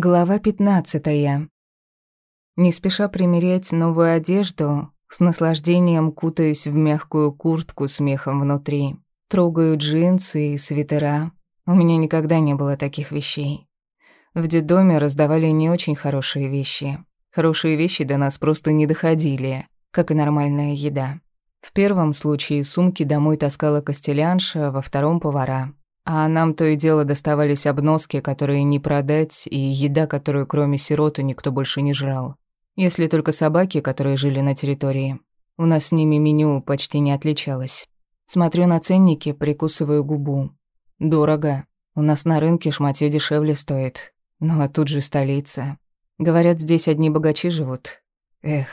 Глава пятнадцатая. Не спеша примерять новую одежду, с наслаждением кутаюсь в мягкую куртку с мехом внутри. Трогаю джинсы и свитера. У меня никогда не было таких вещей. В детдоме раздавали не очень хорошие вещи. Хорошие вещи до нас просто не доходили, как и нормальная еда. В первом случае сумки домой таскала костелянша, во втором — повара. А нам то и дело доставались обноски, которые не продать, и еда, которую кроме сироты никто больше не жрал. Если только собаки, которые жили на территории. У нас с ними меню почти не отличалось. Смотрю на ценники, прикусываю губу. Дорого. У нас на рынке шматьё дешевле стоит. Ну а тут же столица. Говорят, здесь одни богачи живут. Эх,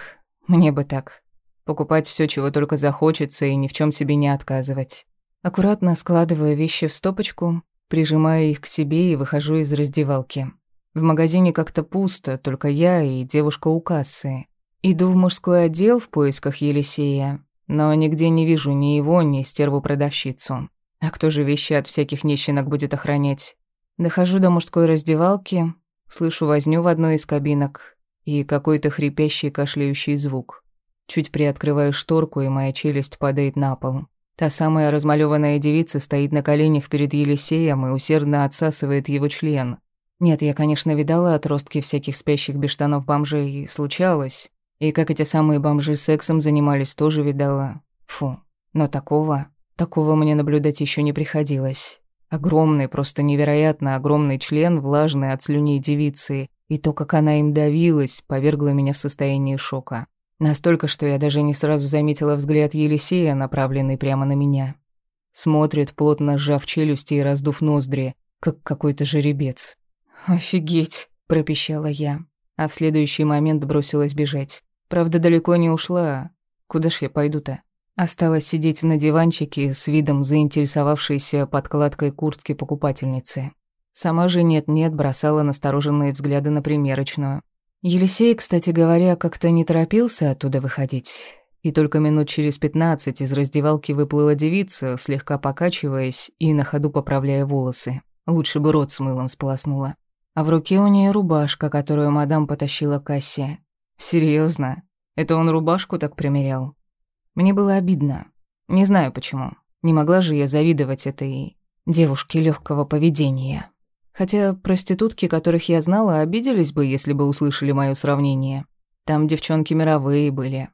мне бы так. Покупать все, чего только захочется, и ни в чем себе не отказывать. Аккуратно складываю вещи в стопочку, прижимаю их к себе и выхожу из раздевалки. В магазине как-то пусто, только я и девушка у кассы. Иду в мужской отдел в поисках Елисея, но нигде не вижу ни его, ни стерву-продавщицу. А кто же вещи от всяких нищенок будет охранять? Дохожу до мужской раздевалки, слышу возню в одной из кабинок и какой-то хрипящий кашляющий звук. Чуть приоткрываю шторку, и моя челюсть падает на пол. Та самая размалёванная девица стоит на коленях перед Елисеем и усердно отсасывает его член. Нет, я, конечно, видала отростки всяких спящих без штанов бомжей, случалось. И как эти самые бомжи сексом занимались, тоже видала. Фу, но такого, такого мне наблюдать еще не приходилось. Огромный, просто невероятно огромный член, влажный от слюней девицы, и то, как она им давилась, повергло меня в состояние шока. Настолько, что я даже не сразу заметила взгляд Елисея, направленный прямо на меня. Смотрит, плотно сжав челюсти и раздув ноздри, как какой-то жеребец. «Офигеть!» – пропищала я, а в следующий момент бросилась бежать. Правда, далеко не ушла. Куда ж я пойду-то? Осталось сидеть на диванчике с видом заинтересовавшейся подкладкой куртки покупательницы. Сама же нет-нет бросала настороженные взгляды на примерочную. Елисей, кстати говоря, как-то не торопился оттуда выходить. И только минут через пятнадцать из раздевалки выплыла девица, слегка покачиваясь и на ходу поправляя волосы. Лучше бы рот с мылом сполоснула. А в руке у нее рубашка, которую мадам потащила к кассе. Серьезно? Это он рубашку так примерял? Мне было обидно. Не знаю почему. Не могла же я завидовать этой девушке легкого поведения. Хотя проститутки, которых я знала, обиделись бы, если бы услышали моё сравнение. Там девчонки мировые были.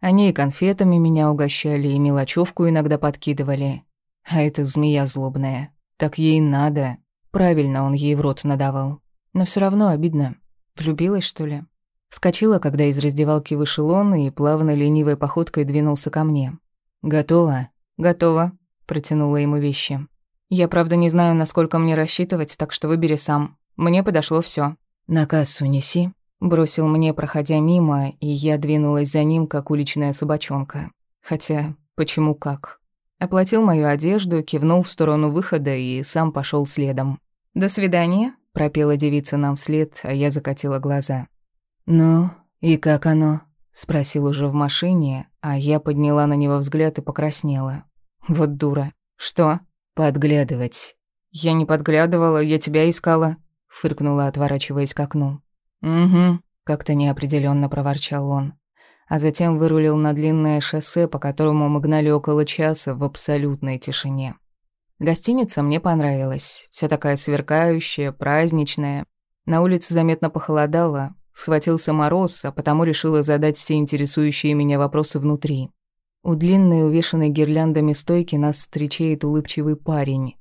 Они и конфетами меня угощали, и мелочевку иногда подкидывали. А эта змея злобная. Так ей надо. Правильно он ей в рот надавал. Но всё равно обидно. Влюбилась, что ли? Вскочила, когда из раздевалки вышел он, и плавно ленивой походкой двинулся ко мне. «Готово?» «Готово», — протянула ему вещи. Я, правда, не знаю, насколько мне рассчитывать, так что выбери сам. Мне подошло все. На кассу неси. Бросил мне, проходя мимо, и я двинулась за ним, как уличная собачонка. Хотя, почему как? Оплатил мою одежду, кивнул в сторону выхода и сам пошел следом. «До свидания», — пропела девица нам вслед, а я закатила глаза. «Ну, и как оно?» — спросил уже в машине, а я подняла на него взгляд и покраснела. «Вот дура. Что?» «Подглядывать». «Я не подглядывала, я тебя искала», — фыркнула, отворачиваясь к окну. «Угу», — как-то неопределенно проворчал он. А затем вырулил на длинное шоссе, по которому мы гнали около часа в абсолютной тишине. Гостиница мне понравилась, вся такая сверкающая, праздничная. На улице заметно похолодало, схватился мороз, а потому решила задать все интересующие меня вопросы внутри. У длинной, увешанной гирляндами стойки нас встречает улыбчивый парень.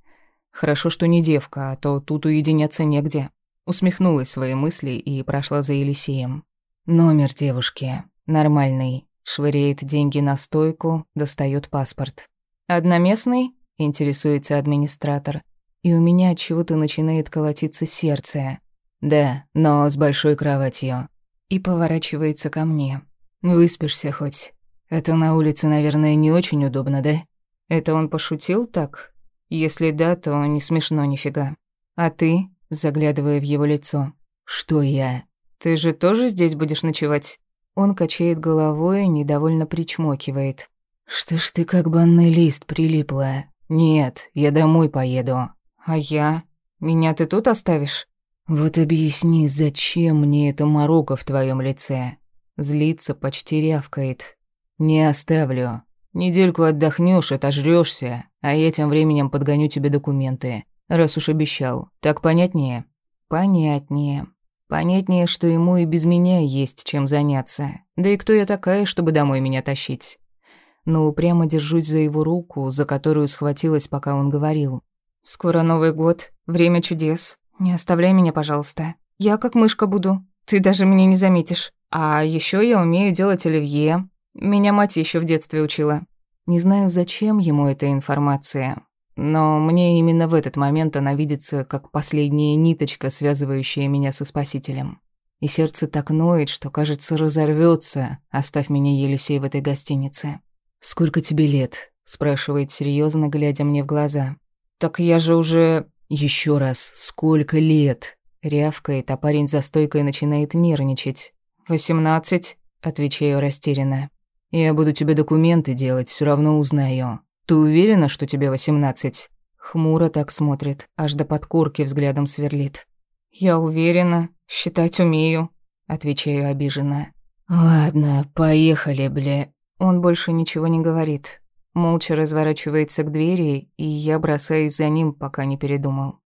Хорошо, что не девка, а то тут уединяться негде. Усмехнулась свои мысли и прошла за Елисеем. Номер девушки. Нормальный. Швыряет деньги на стойку, достает паспорт. «Одноместный?» – интересуется администратор. И у меня от чего-то начинает колотиться сердце. «Да, но с большой кроватью». И поворачивается ко мне. «Выспишься хоть?» Это на улице, наверное, не очень удобно, да? Это он пошутил так? Если да, то не смешно нифига. А ты, заглядывая в его лицо, что я? Ты же тоже здесь будешь ночевать? Он качает головой, недовольно причмокивает. Что ж ты как банный лист прилипла? Нет, я домой поеду. А я? Меня ты тут оставишь? «Вот объясни, зачем мне эта морока в твоем лице?» Злится, почти рявкает. «Не оставлю. Недельку отдохнешь, отожрёшься, а я тем временем подгоню тебе документы. Раз уж обещал. Так понятнее?» «Понятнее. Понятнее, что ему и без меня есть чем заняться. Да и кто я такая, чтобы домой меня тащить?» Но упрямо держусь за его руку, за которую схватилась, пока он говорил. «Скоро Новый год. Время чудес. Не оставляй меня, пожалуйста. Я как мышка буду. Ты даже меня не заметишь. А еще я умею делать оливье. Меня мать еще в детстве учила. Не знаю, зачем ему эта информация, но мне именно в этот момент она видится как последняя ниточка, связывающая меня со Спасителем. И сердце так ноет, что, кажется, разорвется, оставь меня, Елисей, в этой гостинице. «Сколько тебе лет?» – спрашивает серьезно, глядя мне в глаза. «Так я же уже...» Еще раз, сколько лет?» Рявкает, а парень за стойкой начинает нервничать. «Восемнадцать», — отвечаю растерянно. «Я буду тебе документы делать, все равно узнаю. Ты уверена, что тебе восемнадцать?» Хмуро так смотрит, аж до подкорки взглядом сверлит. «Я уверена, считать умею», — отвечаю обиженно. «Ладно, поехали, бля». Он больше ничего не говорит, молча разворачивается к двери, и я бросаюсь за ним, пока не передумал.